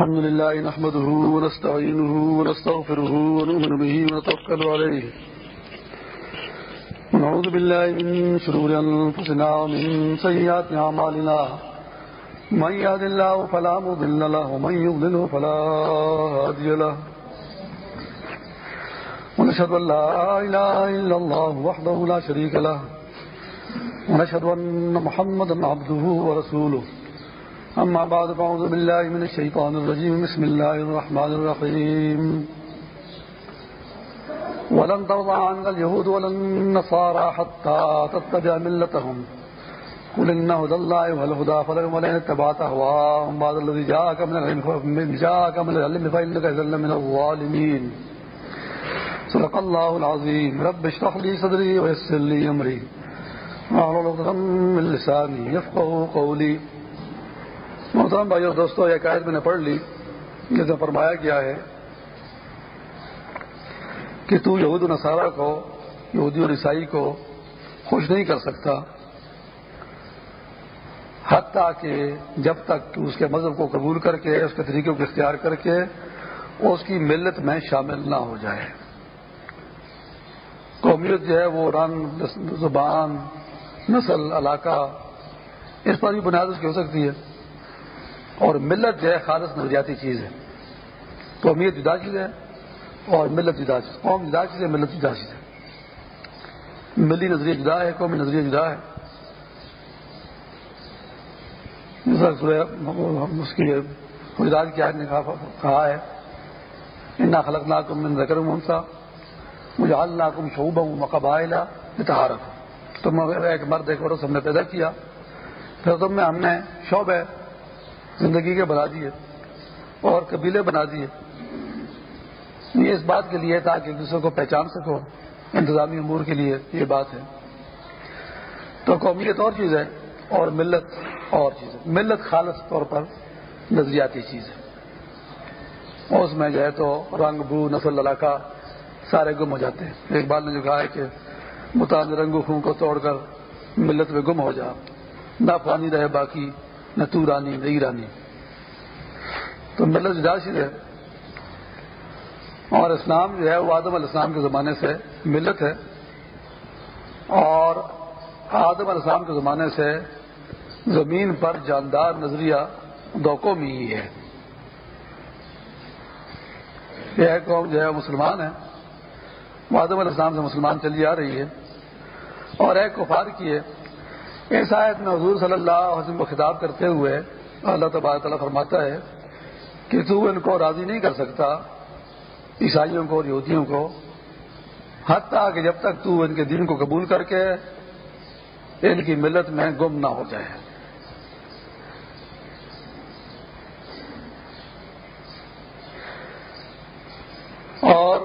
الحمد لله نحمده ونستعينه ونستغفره ونؤمن به ونتوكل عليه. ونعوذ بالله من شرور أنفسنا ومن سيئات أعمالنا. من يهد الله فلا مضل له، ومن يضلله فلا هادي له. ونشهد أن لا إله إلا الله وحده لا شريك له. ونشهد أن محمدا عبده ورسوله. أما بعد، فأعوذ بالله من الشيطان الرجيم. بسم الله الرحمن الرحيم. ولن ترضى عنك اليهود ولا النصارى حتى تتبع ملتهم. قل إن هدى الله هو الهدى فلن اتبعت أهواءهم بعد الذي جاءك من العلم جاءك من العلم فإنك إذا من الظالمين. صدق الله العظيم. رب اشرح لي صدري ويسر لي أمري. واحلل عقدة من لساني يفقهوا قولي. محترم بھائی اور دوستوں یہ قائد میں نے پڑھ لی۔ جس میں فرمایا گیا ہے کہ تو یہود و نصارہ کو، یہودی اور عیسائی کو خوش نہیں کر سکتا، حتیٰ کہ جب تک اس کے مذہب کو قبول کر کے، اس کے طریقے کو اختیار کر کے، اس کی ملت میں شامل نہ ہو جائے۔ قومیت جو ہے، وہ رنگ، زبان، نسل، علاقہ، اس پر بھی بنیاد اس کی ہو سکتی ہے۔ اور ملت جو ہے خالص نظریاتی چیز ہے۔ قومیت جدا چیز ہے اور ملت جدا چیز قوم جدا چیز ہے، ملت جدا چیز ہے۔ ملی نظریہ جدا ہے، قومی نظریہ جدا ہے۔ اس کی خداج کی آج نے کہا ہے، انا خلق ناکم من ذکر منسا مجھے ناکم شعبہ مقبائلہ اتہارت تم ایک مرد ایک عورت ہم نے پیدا کیا۔ پھر تم میں ہم نے شعبہ زندگی کے بنا دیے اور قبیلے بنا دیے۔ یہ اس بات کے لیے تاکہ ایک دوسرے کو پہچان سکو۔ انتظامی امور کے لیے یہ بات ہے۔ تو قومیت اور چیز ہے اور ملت اور چیز ہے۔ ملت خالص طور پر نظریاتی چیز ہے۔ اس میں جو ہے تو رنگ، بو، نسل، علاقہ سارے گم ہو جاتے ہیں۔ ایک بار نے جو کہا ہے کہ متعدد رنگ خون کو توڑ کر ملت میں گم ہو جا۔ نہ پانی رہے، باقی نہ تو رانی، نہ رانی۔ تو ملت جدا ہے۔ اور اسلام جو ہے، وہ آدم علیہ السلام کے زمانے سے ملت ہے۔ اور آدم علیہ السلام کے زمانے سے زمین پر جاندار نظریہ دو قومی ہی ہے۔ یہ قوم جو ہے مسلمان ہے وہ آدم علیہ السلام سے مسلمان چلی آ رہی ہے۔ اور ایک کفار کی ہے۔ اس آیت میں حضور صلی اللہ علیہ وسلم کو خطاب کرتے ہوئے اللہ تبارک تعالیٰ فرماتا ہے کہ تو ان کو راضی نہیں کر سکتا، عیسائیوں کو اور یہودیوں کو، حتیٰ کہ جب تک تو ان کے دین کو قبول کر کے ان کی ملت میں گم نہ ہو جائے اور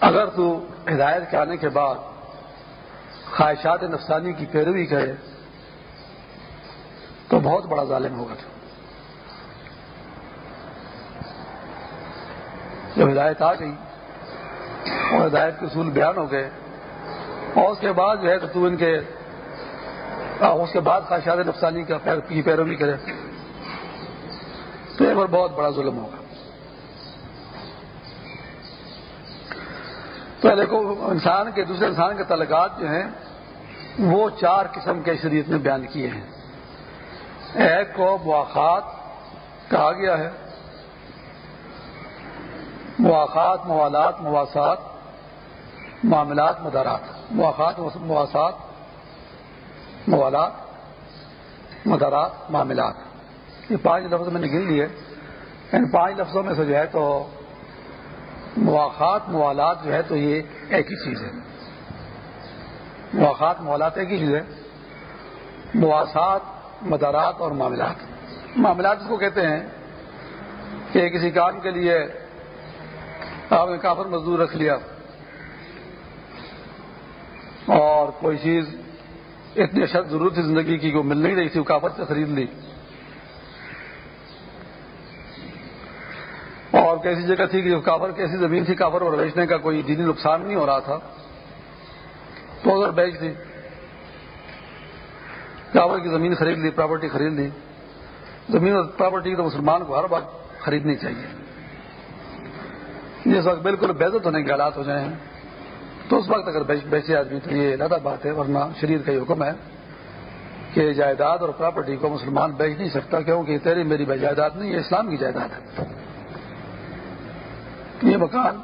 اگر تو ہدایت کے آنے کے بعد خواہشات نفسانی کی پیروی کرے تو بہت بڑا ظالم ہوگا جب ہدایت آ گئی اور ہدایت کے اصول بیان ہو گئے اور اس کے بعد جو ہے تو تو ان کے اس کے بعد خواہشات نفسانی کی پیروی کرے تو ایک بار بہت بڑا ظلم ہوگا۔ تو دیکھو، انسان کے دوسرے انسان کے تعلقات جو ہیں، وہ چار قسم کے شریعت میں بیان کیے ہیں۔ ایک کو مواقع کہا گیا ہے۔ مواقع موالات، مواسات، معاملات، مدارات۔ مواقع مواسات، موالات، مدارات، معاملات۔ یہ پانچ لفظ میں نے گن لیے۔ ان پانچ لفظوں میں سے جو ہے تو مواقع موالات جو ہے تو یہ ایک ہی چیز ہے۔ مواقع موالات ایک ہی چیز ہے۔ مواسات، مدارات اور معاملات۔ معاملات اس کو کہتے ہیں کہ کسی کام کے لیے آپ نے کافر مزدور رکھ لیا اور کوئی چیز اتنی اشد ضرورت تھی زندگی کی وہ مل نہیں رہی تھی، وہ کافر سے خرید لی۔ اور کیسی جگہ تھی کہ کافر کیسی زمین تھی کافر اور بیچنے کا کوئی دینی نقصان نہیں ہو رہا تھا۔ تو اگر بیچ دی کابل کی زمین خرید لی پراپرٹی خرید لی۔ زمین اور پراپرٹی تو مسلمان کو ہر بات خریدنی چاہیے۔ جس وقت بالکل بےزت ہونے کے حالات ہو جائیں، تو اس وقت اگر بیچے آدمی تو یہ زیادہ بات ہے، ورنہ شریر کا یہ حکم ہے کہ جائیداد اور پراپرٹی کو مسلمان بیچ نہیں سکتا، کیونکہ تیری میری جائیداد نہیں، یہ اسلام کی جائیداد ہے۔ یہ مکان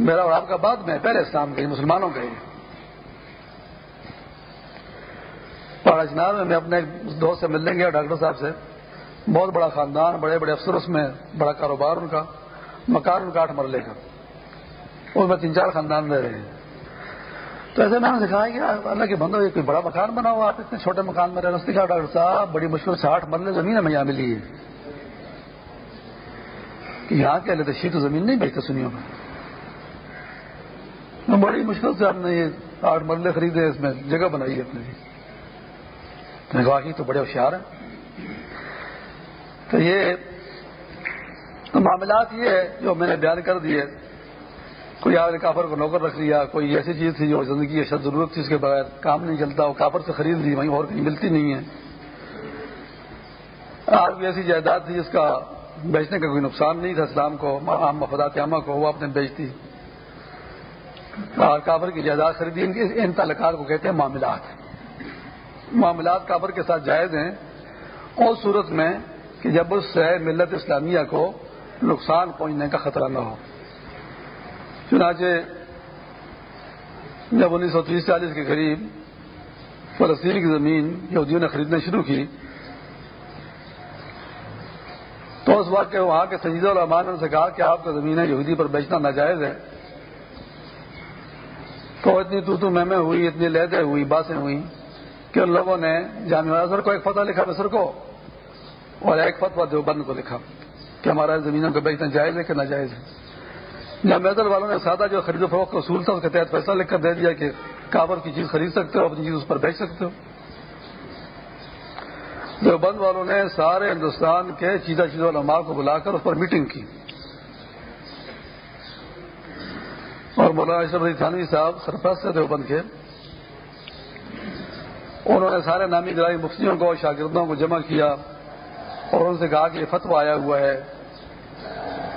میرا اور آپ کا بعد میں پہلے اسلام کے مسلمانوں کے پاڑا میں میں اپنے دوست سے ملنے گیا، ڈاکٹر صاحب سے۔ بہت بڑا خاندان، بڑے بڑے افسر اس میں، بڑا کاروبار ان کا، مکان ان کا آٹھ مرلے کا۔ اس میں تین چار خاندان رہ رہے ہیں۔ تو ایسے میں نے دکھایا کہ اللہ کے بندو یہ کوئی بڑا مکان بنا ہوا، آپ اتنے چھوٹے مکان میں رہے کہا ڈاکٹر صاحب، بڑی مشکل سے آٹھ مرلے زمین ہمیں یہاں ملی ہے کہ یہاں کے لیے شیت زمین نہیں بیچتے سنیوں میں بڑی مشکل سے ہم نے یہ آٹھ مرلے خریدے، اس میں جگہ بنائی ہے اپنے لیے واقعی تو بڑے ہوشیار ہیں۔ تو یہ معاملات یہ ہے جو میں نے بیان کر دیے۔ کوئی آپ نے کافر کو نوکر رکھ لیا، کوئی ایسی چیز تھی جو زندگی اشد ضرورت تھی، اس کے بغیر کام نہیں چلتا، وہ کافر سے خرید لی، وہیں اور کہیں ملتی نہیں ہے۔ آپ کی ایسی جائیداد تھی جس کا بیچنے کا کوئی نقصان نہیں تھا، اسلام کو، عام مفادات عامہ کو، وہ آپ نے بیچ دی۔ اور کافر کی جائیداد خریدی ان تعلقات کو کہتے ہیں معاملات۔ معاملات کابر کے ساتھ جائز ہیں۔ اس صورت میں کہ جب اس سے ملت اسلامیہ کو نقصان پہنچنے کا خطرہ نہ ہو۔ چنانچہ جب انیس سو تیس چالیس کے قریب فلسطین کی زمین یہودیوں نے خریدنا شروع کی تو اس وقت وہاں کے سنجیدہ الرحمان نے سے کہا کہ آپ کا زمین ہے یہودی پر بیچنا ناجائز ہے تو اتنی تو تو میں ہوئی، اتنی لہدیں ہوئی باسیں ہوئی کہ ان لوگوں نے جامع اظہر کو ایک فتح لکھا، مصر کو، اور ایک فتوا دیوبند کو لکھا کہ ہمارا زمینوں کو بیچنا جائز ہے کہ ناجائز ہے۔ جامع اظہر والوں نے سادہ جو خرید و فروخت کا اصول تھا، اس کے تحت فیصلہ لکھ کر دے دیا کہ کابر کی چیز خرید سکتے ہو، اپنی چیز اس پر بیچ سکتے ہو۔ دیوبند والوں نے سارے ہندوستان کے چیزہ چیزوں علماء کو بلا کر اس پر میٹنگ کی۔ اور مولانا اشرف علی تھانوی صاحب سرپرست سے دیوبند کے۔ انہوں نے سارے نامی گرائی مفتیوں کو، شاگردوں کو جمع کیا اور ان سے کہا کہ یہ فتو آیا ہوا ہے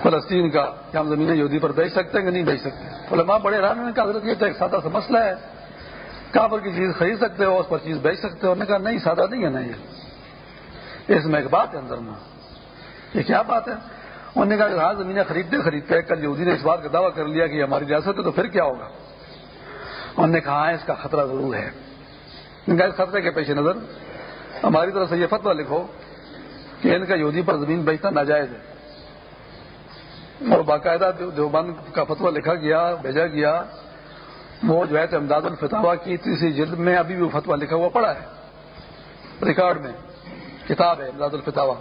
فلسطین کا، کہ ہم زمینیں یہودی پر بیچ سکتے ہیں کہ نہیں بیچ سکتے۔ علماء بڑے رام نے کہا، حضرت یہ تو ایک سادہ سا مسئلہ ہے۔ کہاں پر کی چیز خرید سکتے ہو، اس پر چیز بیچ سکتے ہو۔ انہوں نے کہا، نہیں، سادہ نہیں ہے، نہیں اس میں ایک بات ہے اندر میں۔ یہ کیا بات ہے؟ انہوں نے کہا کہ ہاں زمینیں خریدتے خریدتے کل یہودی نے اس بات کا دعویٰ کر لیا کہ ہماری ریاست ہے تو پھر کیا ہوگا؟ انہوں نے کہا ہاں، اس کا خطرہ ضرور ہے۔ اس خطرے کے پیش نظر ہماری طرف سے یہ فتویٰ لکھو کہ ان کا یہودی پر زمین بیچنا ناجائز ہے۔ اور باقاعدہ دیوبند کا فتویٰ لکھا گیا، بھیجا گیا۔ وہ جو ہے امداد الفتوا کی تیسری جلد میں ابھی بھی وہ فتویٰ لکھا ہوا پڑا ہے۔ ریکارڈ میں۔ کتاب ہے امداد الفتوا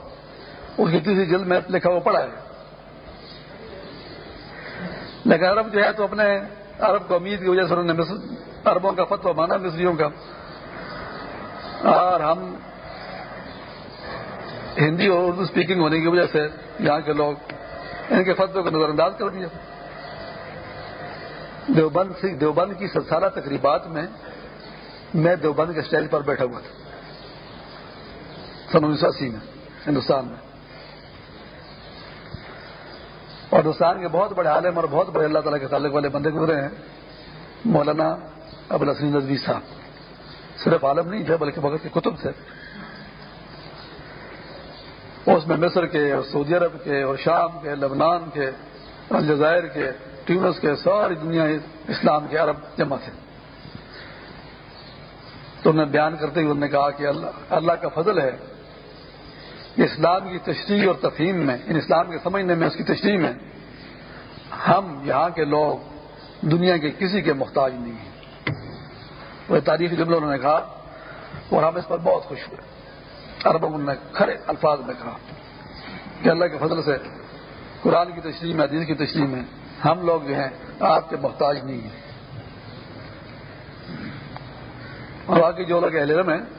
اس کی تیسری جلد میں لکھا ہوا پڑا ہے۔ لیکن عرب جو ہے تو اپنے عرب کو امید کی وجہ سے انہوں نے عربوں کا فتویٰ مانا مصریوں کا۔ اور ہم ہندی اور اردو اسپیکنگ ہونے کی وجہ سے یہاں کے لوگ ان کے فتو کو نظر انداز کر دیا۔ دیوبند سے دیوبند کی سب تقریبات میں میں دیوبند کے اسٹیج پر بیٹھا ہوا تھا۔ سن انیس سو اسی میں، ہندوستان میں۔ اور ہندوستان کے بہت بڑے عالم اور بہت بڑے اللہ تعالیٰ کے تعلق والے بندے گزرے ہیں۔ مولانا ابوالحسین نظوی صاحب۔ صرف عالم نہیں تھے، بلکہ بغیر کے کتب تھے۔ اس میں مصر کے، اور سعودی عرب کے، اور شام کے، لبنان کے، الجزائر کے ٹیونس کے، ساری دنیا اسلام کے عرب جمع تھے۔ تو انہیں بیان کرتے ہوئے انہوں نے کہا کہ اللہ اللہ کا فضل ہے کہ اسلام کی تشریح اور تفہیم میں ان اسلام کے سمجھنے میں اس کی تشریح میں ہم یہاں کے لوگ دنیا کے کسی کے محتاج نہیں ہیں۔ وہ تاریخی جملہ انہوں نے کہا اور ہم اس پر بہت خوش ہوئے۔ ارب نے کھڑے الفاظ میں کہا کہ اللہ کے فضل سے قرآن کی تشریح میں عدیز کی تشریح میں ہم لوگ جو ہیں آپ کے محتاج نہیں ہیں۔ اور باقی جو لوگ اہل علم ہیں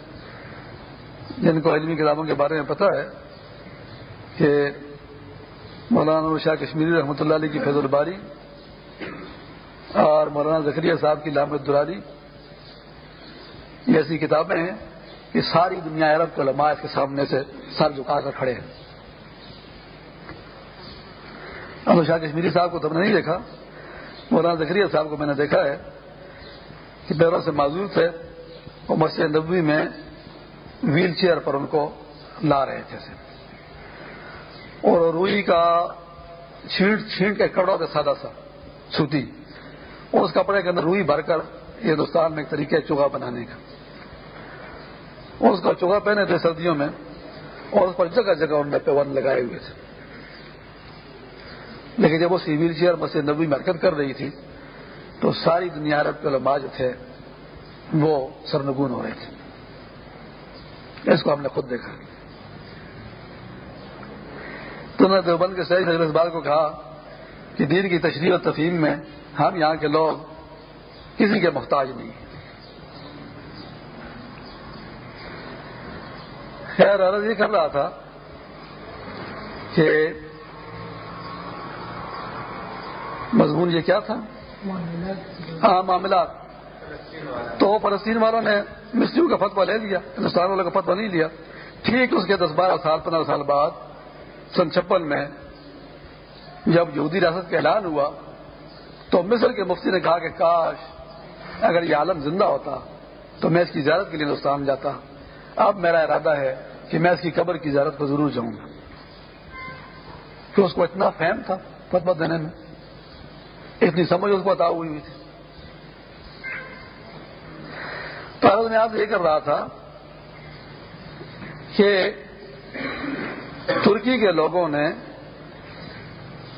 جن کو علمی کتابوں کے بارے میں پتہ ہے کہ مولانا شاہ کشمیری رحمۃ اللہ علیہ کی فیض الباری اور مولانا زکریہ صاحب کی لامت دراری یہ ایسی کتابیں ہیں کہ ساری دنیا عرب کے علماء اس کے سامنے سے سر جھکا کر کھڑے ہیں۔ ابو شاہ کشمیری صاحب کو تم نے نہیں دیکھا، مولانا زکریہ صاحب کو میں نے دیکھا ہے کہ پیروں سے معذور تھے، وہ مسجد نبوی میں ویل چیئر پر ان کو لا رہے تھے اور روئی کا چھینٹ چھینٹ کے کپڑا تھا سادہ سا، سوتی۔ اور اس کپڑے کے اندر روئی بھر کر ہندوستان میں ایک طریقے چوگا بنانے کا۔ اور اس کا چوگا پہنے تھے سردیوں میں، اور اس پر جگہ جگہ ان نے پیون لگائے ہوئے تھے۔ لیکن جب وہ سی ویل چیئر مسجد نبی میں حرکت کر رہی تھی، تو ساری دنیا عرب کے علماء جو تھے، وہ سرنگون ہو رہے تھے۔ اس کو ہم نے خود دیکھا۔ تو نے دیوبند کے صحیح اس بات کو کہا کہ دین کی تشریح و تفہیم میں ہم یہاں کے لوگ کسی کے محتاج نہیں۔ خیر عرض یہ کر رہا تھا کہ مضمون یہ کیا تھا؟ ہاں معاملات۔ تو فلسطین والوں نے مستریوں کا فتوا لے لیا ہندوستان والوں کا فتوا نہیں لیا۔ ٹھیک، اس کے دس بارہ سال، پندرہ سال بعد، سن چھپن میں جب یہودی ریاست کا اعلان ہوا، تو مصر کے مفتی نے کہا کہ کاش اگر یہ عالم زندہ ہوتا، تو میں اس کی زیارت کے لیے ہندوستان جاتا۔ اب میرا ارادہ ہے کہ میں اس کی قبر کی زیارت کو ضرور جاؤں گا۔ کہ اس کو اتنا فہم تھا فتوا دینے میں، اتنی سمجھ اس کو عطا ہوئی ہوئی تھی۔ تو میں آپ یہ کر رہا تھا کہ ترکی کے لوگوں نے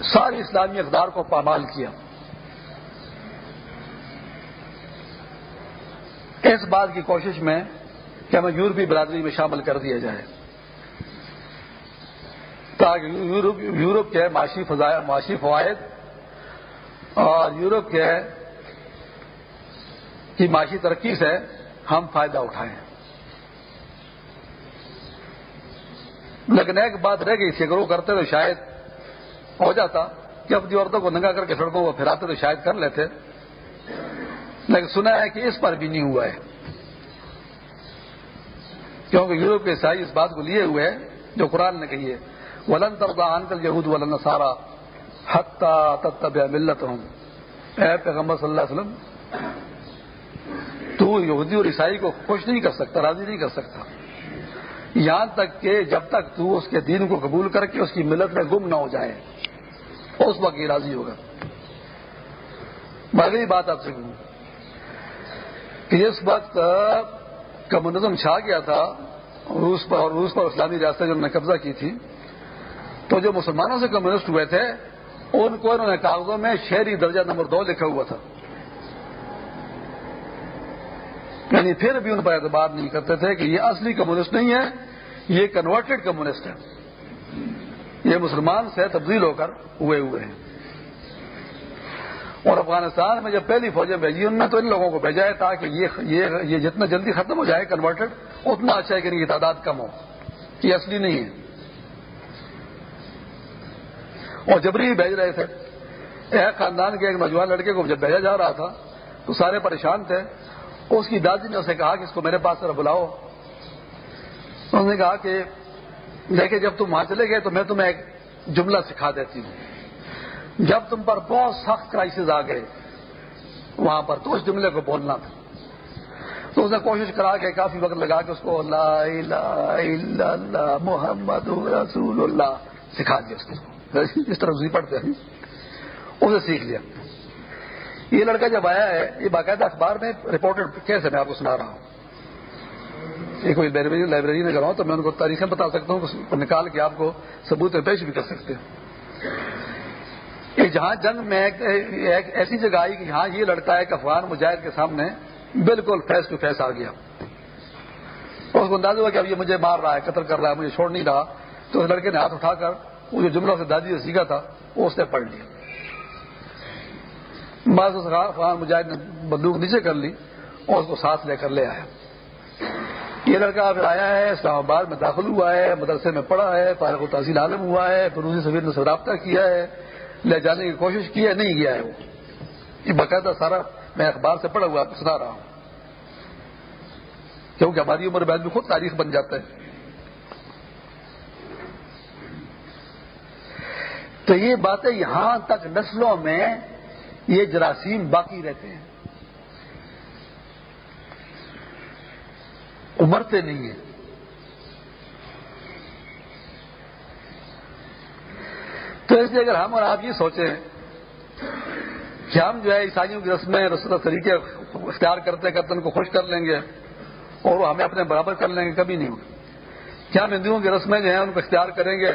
ساری اسلامی اقدار کو پامال کیا۔ اس بات کی کوشش میں کہ ہمیں یورپی برادری میں شامل کر دیا جائے۔ تاکہ یورپ کے معاشی معاشی فوائد اور یورپ کے کی معاشی ترقی سے ہم فائدہ اٹھائیں۔ لیکن ایک بات رہ گئی تھی اگر وہ کرتے تو شاید ہو جاتا۔ کہ اپنی عورتوں کو ننگا کر کے سڑکوں کو پھراتے تو شاید کر لیتے۔ لیکن سنا ہے کہ اس پر بھی نہیں ہوا ہے۔ کیونکہ یورپ کے عیسائی اس بات کو لیے ہوئے ہیں، جو قرآن نے کہی ہے۔ ولن تردا انکل یہود ولن سارا حتہ تب ملت ہوں اے پیغمبر صلی اللہ علیہ وسلم تو یہودی اور عیسائی کو خوش نہیں کر سکتا، راضی نہیں کر سکتا۔ یہاں تک کہ جب تک تو اس کے دین کو قبول کر کے اس کی ملت میں گم نہ ہو جائے، اس وقت یہ راضی ہوگا۔ میں بات آپ سے کہوں کہ اس وقت کمیونزم چھا گیا تھا، روس پر اور روس پر اسلامی ریاستیں جو انہوں نے قبضہ کی تھی، تو جو مسلمانوں سے کمیونسٹ ہوئے تھے، ان کو انہوں نے کاغذوں میں شہری درجہ نمبر دو لکھا ہوا تھا۔ یعنی پھر بھی ان پر اعتبار نہیں کرتے تھے کہ یہ اصلی کمیونسٹ نہیں ہے یہ کنورٹڈ کمیونسٹ ہے۔ یہ مسلمان سے تبدیل ہو کر ہوئے ہوئے ہیں۔ اور افغانستان میں جب پہلی فوجیں بھیجی انہوں نے تو ان لوگوں کو بھیجا ہے تاکہ یہ یہ, یہ جتنا جلدی ختم ہو جائے کنورٹڈ اتنا اچھا ہے کہ ان کی تعداد کم ہو۔ یہ اصلی نہیں ہے۔ اور جبری بھیج رہے تھے۔ ایک خاندان کے ایک نوجوان لڑکے کو جب بھیجا جا رہا تھا تو سارے پریشان تھے۔ اس کی دادی نے اسے کہا کہ اس کو میرے پاس ذرا بلاؤ۔ انہوں نے کہا کہ دیکھیں، جب تم وہاں چلے گئے تو میں تمہیں ایک جملہ سکھا دیتی ہوں۔ جب تم پر بہت سخت کرائسس آ گئے، وہاں پر تو اس جملے کو بولنا تھا۔ تو اس نے کوشش کرا کے کافی وقت لگا کے اس کو لا الہ الا اللہ محمد رسول اللہ سکھا دیا۔ اس کو اس طرح پڑھتے ہیں اسے سیکھ لیا۔ یہ لڑکا جب آیا ہے، یہ باقاعدہ اخبار میں رپورٹڈ کیس ہے، میں آپ کو سنا رہا ہوں۔ یہ کوئی لائبریری میں کراؤں تو میں ان کو تاریخیں بتا سکتا ہوں نکال کے آپ کو ثبوت پیش بھی کر سکتے ہیں۔ جہاں جنگ میں ایک ایسی جگہ آئی کہ یہاں یہ لڑکا ہے کہ افغان مجاہد کے سامنے بالکل فیس ٹو فیس آ گیا۔ اور اس کو اندازہ ہوا کہ اب یہ مجھے مار رہا ہے، قتل کر رہا ہے، مجھے چھوڑ نہیں رہا۔ تو اس لڑکے نے ہاتھ اٹھا کر وہ جو جملہ سے دادی سے سیکھا تھا، وہ اس نے پڑھ لیا۔ بعض افغان مجاہد نے بندوق نیچے کر لی اور اس کو ساتھ لے کر لے آیا۔ یہ لڑکا پھر آیا ہے، اسلام آباد میں داخل ہوا ہے، مدرسے میں پڑھا ہے فارغ و تحصیل عالم ہوا ہے روسی سفیر نے رابطہ کیا ہے، لے جانے کی کوشش کی ہے، نہیں گیا ہے وہ۔ یہ باقاعدہ سارا میں اخبار سے پڑھا ہوا سنا رہا ہوں۔ کیونکہ ہماری عمر بعد بھی خود تاریخ بن جاتا ہے۔ تو یہ باتیں یہاں تک نسلوں میں یہ جراثیم باقی رہتے ہیں۔ امرتے نہیں ہیں۔ تو اس لیے اگر ہم اور آپ یہ سوچیں کہ ہم جو ہے عیسائیوں کی رسمیں رسم طریقے اختیار کرتے کرتے ان کو خوش کر لیں گے اور وہ ہمیں اپنے برابر کر لیں گے، کبھی نہیں ہوگا۔ کیا ہم ہندوؤں کی رسمیں جو ہیں ان کو اختیار کریں گے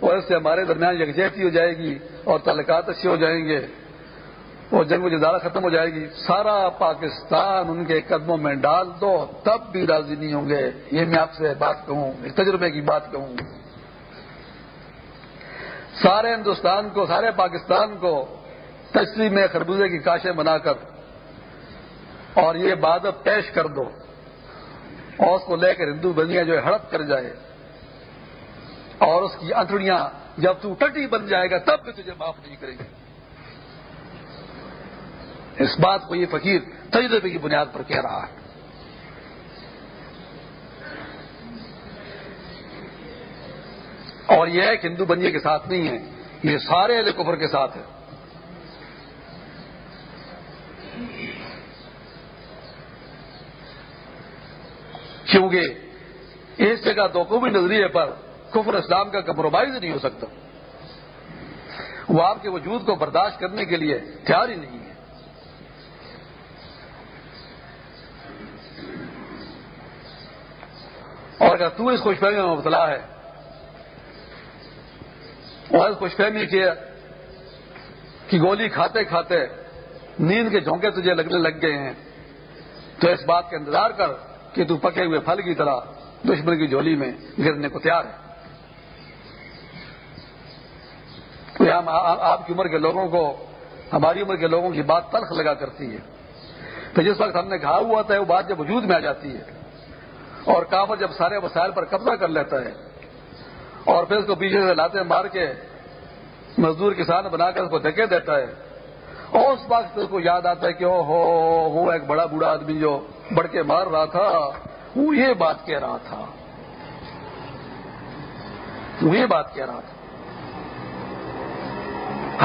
اور اس سے ہمارے درمیان یکجہتی ہو جائے گی اور تعلقات اچھے ہو جائیں گے؟ اور جنگ و جزارہ ختم ہو جائے گی، سارا پاکستان ان کے قدموں میں ڈال دو، تب بھی راضی نہیں ہوں گے۔ یہ میں آپ سے بات کہوں ایک تجربے کی بات کہوں۔ سارے ہندوستان کو، سارے پاکستان کو تشریح میں خربوزے کی کاشیں بنا کر اور یہ بات پیش کر دو۔ اور اس کو لے کر ہندو بنیا جو ہے ہڑپ کر جائے۔ اور اس کی انتڑیاں جب تو ٹٹی بن جائے گا، تب بھی تجھے معاف نہیں کریں گے۔ اس بات کو یہ فقیر تجربے کی بنیاد پر کہہ رہا ہے۔ اور یہ ہے کہ ہندو بنیے کے ساتھ نہیں ہے یہ سارے اہل کفر کے ساتھ ہے کیونکہ اس جگہ دو قومی نظریے پر کفر اسلام کا کمپرومائز نہیں ہو سکتا۔ وہ آپ کے وجود کو برداشت کرنے کے لیے تیار ہی نہیں ہے اور اگر تو اس خوش فہمی میں مبتلا ہے، اور اس خوش فہمی کی گولی کھاتے کھاتے نیند کے جھونکے تجھے لگنے لگ گئے ہیں، تو اس بات کا انتظار کر کہ تو پکے ہوئے پھل کی طرح دشمن کی جولی میں گرنے کو تیار ہے۔ آپ کی عمر کے لوگوں کو ہماری عمر کے لوگوں کی بات تلخ لگا کرتی ہے۔ تو جس وقت ہم نے کہا ہوا تھا، وہ بات جب وجود میں آ جاتی ہے۔ اور کافر جب سارے وسائل پر قبضہ کر لیتا ہے اور پھر اس کو پیچھے سے لاتے مار کے مزدور کسان بنا کر اس کو دھکے دیتا ہے اور اس وقت اس کو یاد آتا ہے کہ او ہو، وہ ایک بڑا بوڑھا آدمی جو بڑھ کے مار رہا تھا، وہ یہ بات کہہ رہا تھا۔ وہ یہ بات کہہ رہا تھا۔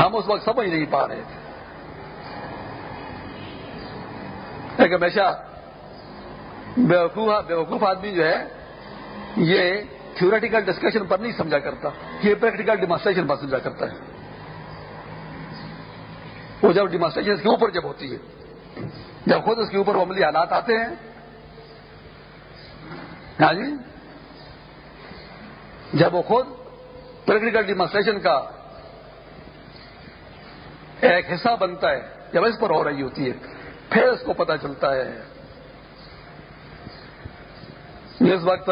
ہم اس وقت سمجھ نہیں پا رہے تھے۔ ایک ہمیشہ بیوقوف بیوقوف آدمی جو ہے، یہ تھیوریٹیکل ڈسکشن پر نہیں سمجھا کرتا۔ یہ پریکٹیکل ڈیمانسٹریشن پر سمجھا کرتا ہے۔ وہ جب ڈیمانسٹریشن اس کے اوپر جب ہوتی ہے، جب خود اس کے اوپر عملی حالات آتے ہیں۔ ہاں جی؟ جب وہ خود پریکٹیکل ڈیمانسٹریشن کا ایک حصہ بنتا ہے، جب اس پر ہو رہی ہوتی ہے، پھر اس کو پتا چلتا ہے۔ اس وقت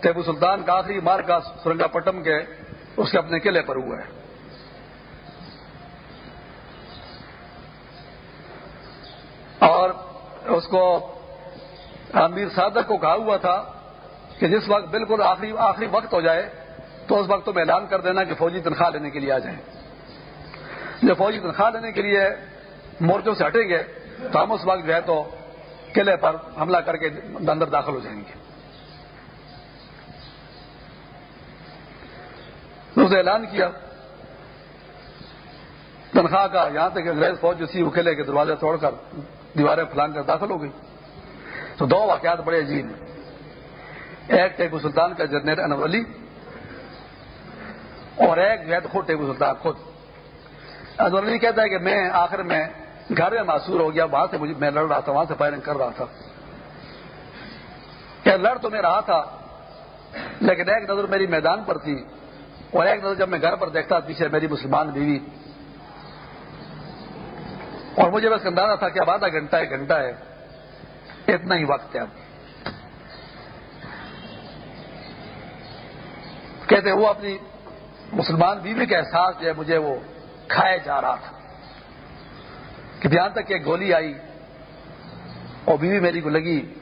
ٹیبو سلطان کا آخری مار کا سرنگا پٹم کے اس کے اپنے قلعے پر ہوا ہے اور اس کو امیر صادق کو کہا ہوا تھا کہ جس وقت بالکل آخری آخری وقت ہو جائے تو اس وقت تم اعلان کر دینا کہ فوجی تنخواہ لینے کے لیے آ جائیں۔ جب فوجی تنخواہ لینے کے لیے مورچوں سے ہٹیں گے تو ہم اس وقت جو ہے تو قلعے پر حملہ کر کے اندر داخل ہو جائیں گے۔ اسے اعلان کیا۔ تنخواہ کا، یہاں تک انگریز فوج جو تھی وہ قلعے کے دروازے توڑ کر دیواریں پھلان کر داخل ہو گئی۔ تو دو واقعات بڑے عجیب ہیں۔ ایک ٹیپو سلطان کا جنرل انور علی اور ایک جو ہے خود ٹیپو سلطان خود۔ انور علی کہتا ہے کہ میں آخر میں گھر میں معصور ہو گیا، وہاں سے مجھے، میں لڑ رہا تھا، وہاں سے فائرنگ کر رہا تھا۔ کہ لڑ تو میں رہا تھا، لیکن ایک نظر میری میدان پر تھی۔ اور ایک نظر جب میں گھر پر دیکھتا پیچھے میری مسلمان بیوی، اور مجھے بس اندازہ تھا کہ اب آدھا گھنٹہ، ایک گھنٹہ ہے۔ اتنا ہی وقت ہے اب۔ کہتے وہ اپنی مسلمان بیوی کا احساس جو ہے مجھے وہ کھائے جا رہا تھا۔ کہ دھیان تک کہ گولی آئی اور بیوی میری کو لگی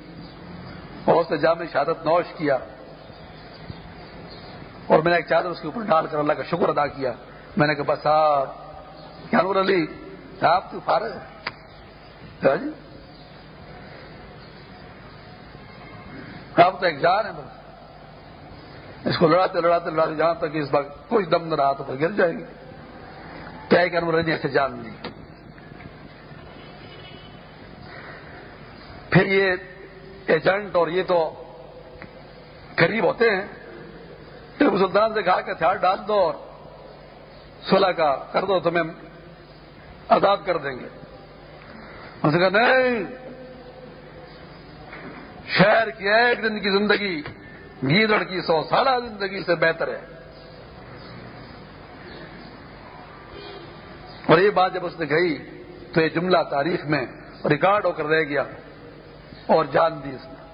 اور اس نے جامع شہادت نوش کیا۔ اور میں نے ایک چادر اس کے اوپر ڈال کر اللہ کا شکر ادا کیا۔ میں نے کہا، بس آپ نور علی آپ تو فارغ جی۔ اب تو ایک جان ہے بس۔ اس کو لڑاتے لڑاتے لڑاتے جہاں تک اس وقت کچھ دم نہ رہا تو پھر گر جائے گی۔ کیا کر رہی ایسے جان لی پھر یہ ایجنٹ اور یہ تو قریب ہوتے ہیں۔ پھر سلطان سے کہا کہ ہتھیار ڈال دو اور سولہ کا کر دو، تمہیں آزاد کر دیں گے۔ اس نے کہا، نہیں۔ شہر کی ایک دن کی زندگی گیدڑ کی سو سالہ زندگی سے بہتر ہے۔ اور یہ بات جب اس نے کہی تو یہ جملہ تاریخ میں ریکارڈ ہو کر رہ گیا اور جان دی اس نے۔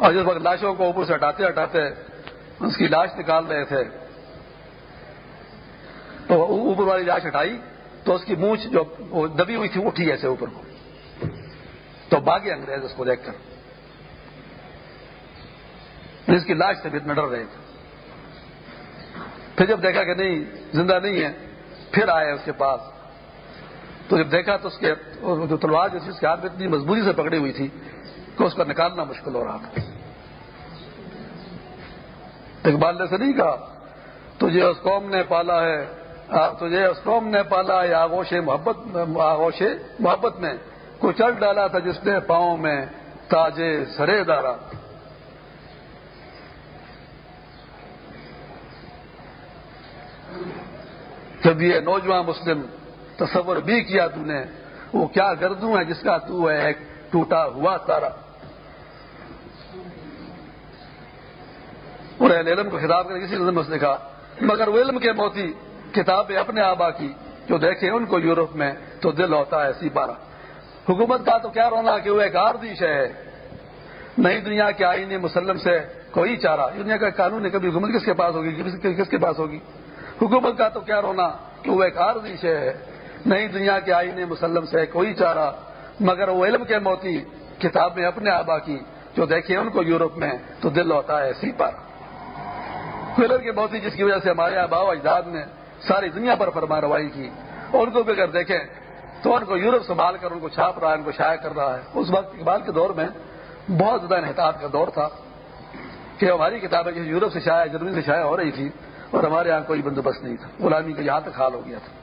اور جس وقت لاشوں کو اوپر سے ہٹاتے ہٹاتے اس کی لاش نکال رہے تھے، تو اوپر والی لاش ہٹائی، تو اس کی مونچھ جو دبی ہوئی تھی اٹھی ایسے اوپر کو۔ تو باغی انگریز اس کو دیکھ کر۔ اس کی لاش سے بھی ڈر رہے تھے۔ پھر جب دیکھا کہ نہیں، زندہ نہیں ہے، پھر آئے اس کے پاس۔ تو جب دیکھا تو اس کے جو تلوار جو تھی، اس کے ہاتھ میں اتنی مضبوطی سے پکڑی ہوئی تھی کہ اس کو نکالنا مشکل ہو رہا تھا۔ اقبال نے سے نہیں کہا، تجھے اس قوم نے پالا ہے تجھے اس قوم نے پالا ہے آگوش محبت آگوش محبت میں کو چل ڈالا تھا جس نے پاؤں میں تاجے سرے دارا۔ جب یہ نوجوان مسلم تصور بھی کیا تو نے، وہ کیا گردوں ہے جس کا تو ہے ایک ٹوٹا ہوا تارا اور علم کو خطاب کر کسی نظم نے کہا، مگر وہ علم کے موتی کتاب اپنے آبا کی جو دیکھے ان کو یورپ میں تو دل ہوتا ہے سی پارا۔ حکومت کا تو کیا رونا کہ وہ ایک آردیش ہے۔ نئی دنیا کے آئین مسلم سے کوئی چارہ دنیا کا قانون ہے، کبھی حکومت کس کے پاس ہوگی کس کے پاس ہوگی؟ حکومت کا تو کیا رونا کہ وہ ایک آردیش ہے۔ نئی دنیا کے آئین مسلم سے کوئی چارہ مگر وہ علم کے موتی کتاب میں اپنے آبا کی جو دیکھے ان کو یورپ میں تو دل ہوتا ہے سی پر۔ علم کے موتی جس کی وجہ سے ہمارے آبا و اجداد نے ساری دنیا پر فرما روائی کی اور ان کو بھی اگر دیکھیں تو ان کو یورپ سنبھال کر ان کو چھاپ رہا ہے، ان کو شائع کر رہا ہے۔ اس وقت اقبال کے دور میں بہت زیادہ انحطاط کا دور تھا کہ ہماری کتابیں یورپ سے شائع، جرمنی سے شائع ہو رہی تھی اور ہمارے یہاں کوئی بندوبست نہیں تھا۔ غلامی کا یہاں تک حال ہو گیا تھا۔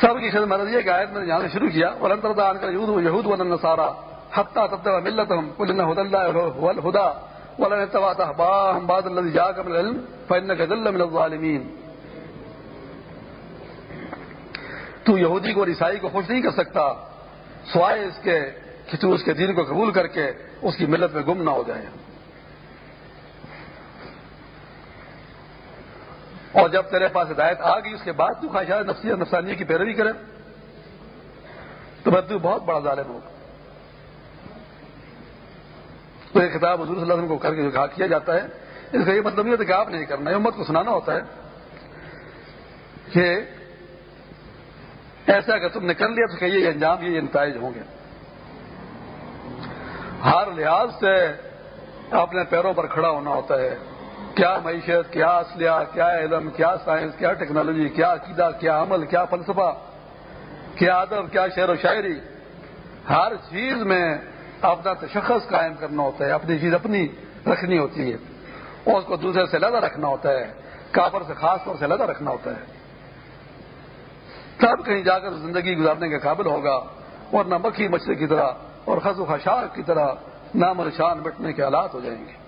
سب کی خدمت یہ کہ آیت میں یہاں سے شروع کیا اور انتردان کا یہود و سارا ہفتہ تب ملت ہم کل ہدا جا کر الظالمین تو یہودی کو اور عیسائی کو خوش نہیں کر سکتا، سوائے اس کے کہ تو اس کے دین کو قبول کر کے اس کی ملت میں گم نہ ہو جائے۔ اور جب تیرے پاس ہدایت آ گئی، اس کے بعد تو خواہشات نفسی نفسانی کی پیروی کرے۔ تو میں تو بہت بڑا ظالم ہوگا تو یہ خطاب حضور صلی اللہ علیہ وسلم کو کر کے جو کیا جاتا ہے۔ اس کا یہ مطلب نہیں ہوتا کہ آپ نہیں کرنا امت کو سنانا ہوتا ہے کہ ایسا اگر تم نے کر لیا تو کہ یہ انجام، یہ انتائج ہوں گے۔ ہر لحاظ سے اپنے پیروں پر کھڑا ہونا ہوتا ہے۔ کیا معیشت، کیا اسلحہ کیا علم، کیا سائنس، کیا ٹیکنالوجی، کیا عقیدہ، کیا عمل، کیا فلسفہ، کیا ادب، کیا شعر و شاعری؟ ہر چیز میں اپنا تشخص قائم کرنا ہوتا ہے، اپنی چیز اپنی رکھنی ہوتی ہے۔ اور اس کو دوسرے سے لگا رکھنا ہوتا ہے، کافر سے خاص طور سے لگا رکھنا ہوتا ہے۔ تب کہیں جا کر زندگی گزارنے کے قابل ہوگا اور نہ مکھی مچھلی کی طرح اور خز و خشاک کی طرح نام نشان بٹنے کے حالات ہو جائیں گے۔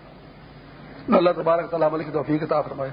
اللہ تبارک تعالیٰ عمل کی توفیق عطا فرمائے۔